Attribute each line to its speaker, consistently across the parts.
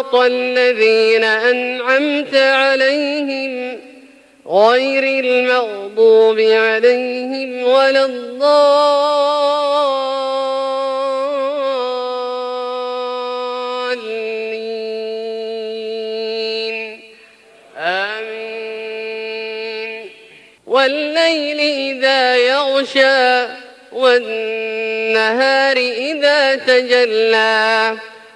Speaker 1: صراط الذين أنعمت عليهم غير المغضوب عليهم ولا الضالين. آمين. والليل إذا يغشى والنهار إذا تجلى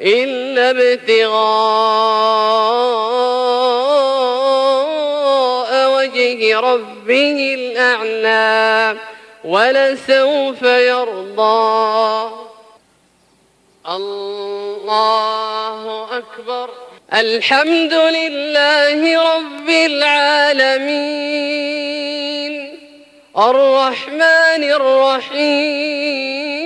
Speaker 1: إلا ابتغاء وجه ربه الأعلى ولسوف يرضى. الله أكبر. الحمد لله رب العالمين. الرحمن الرحيم.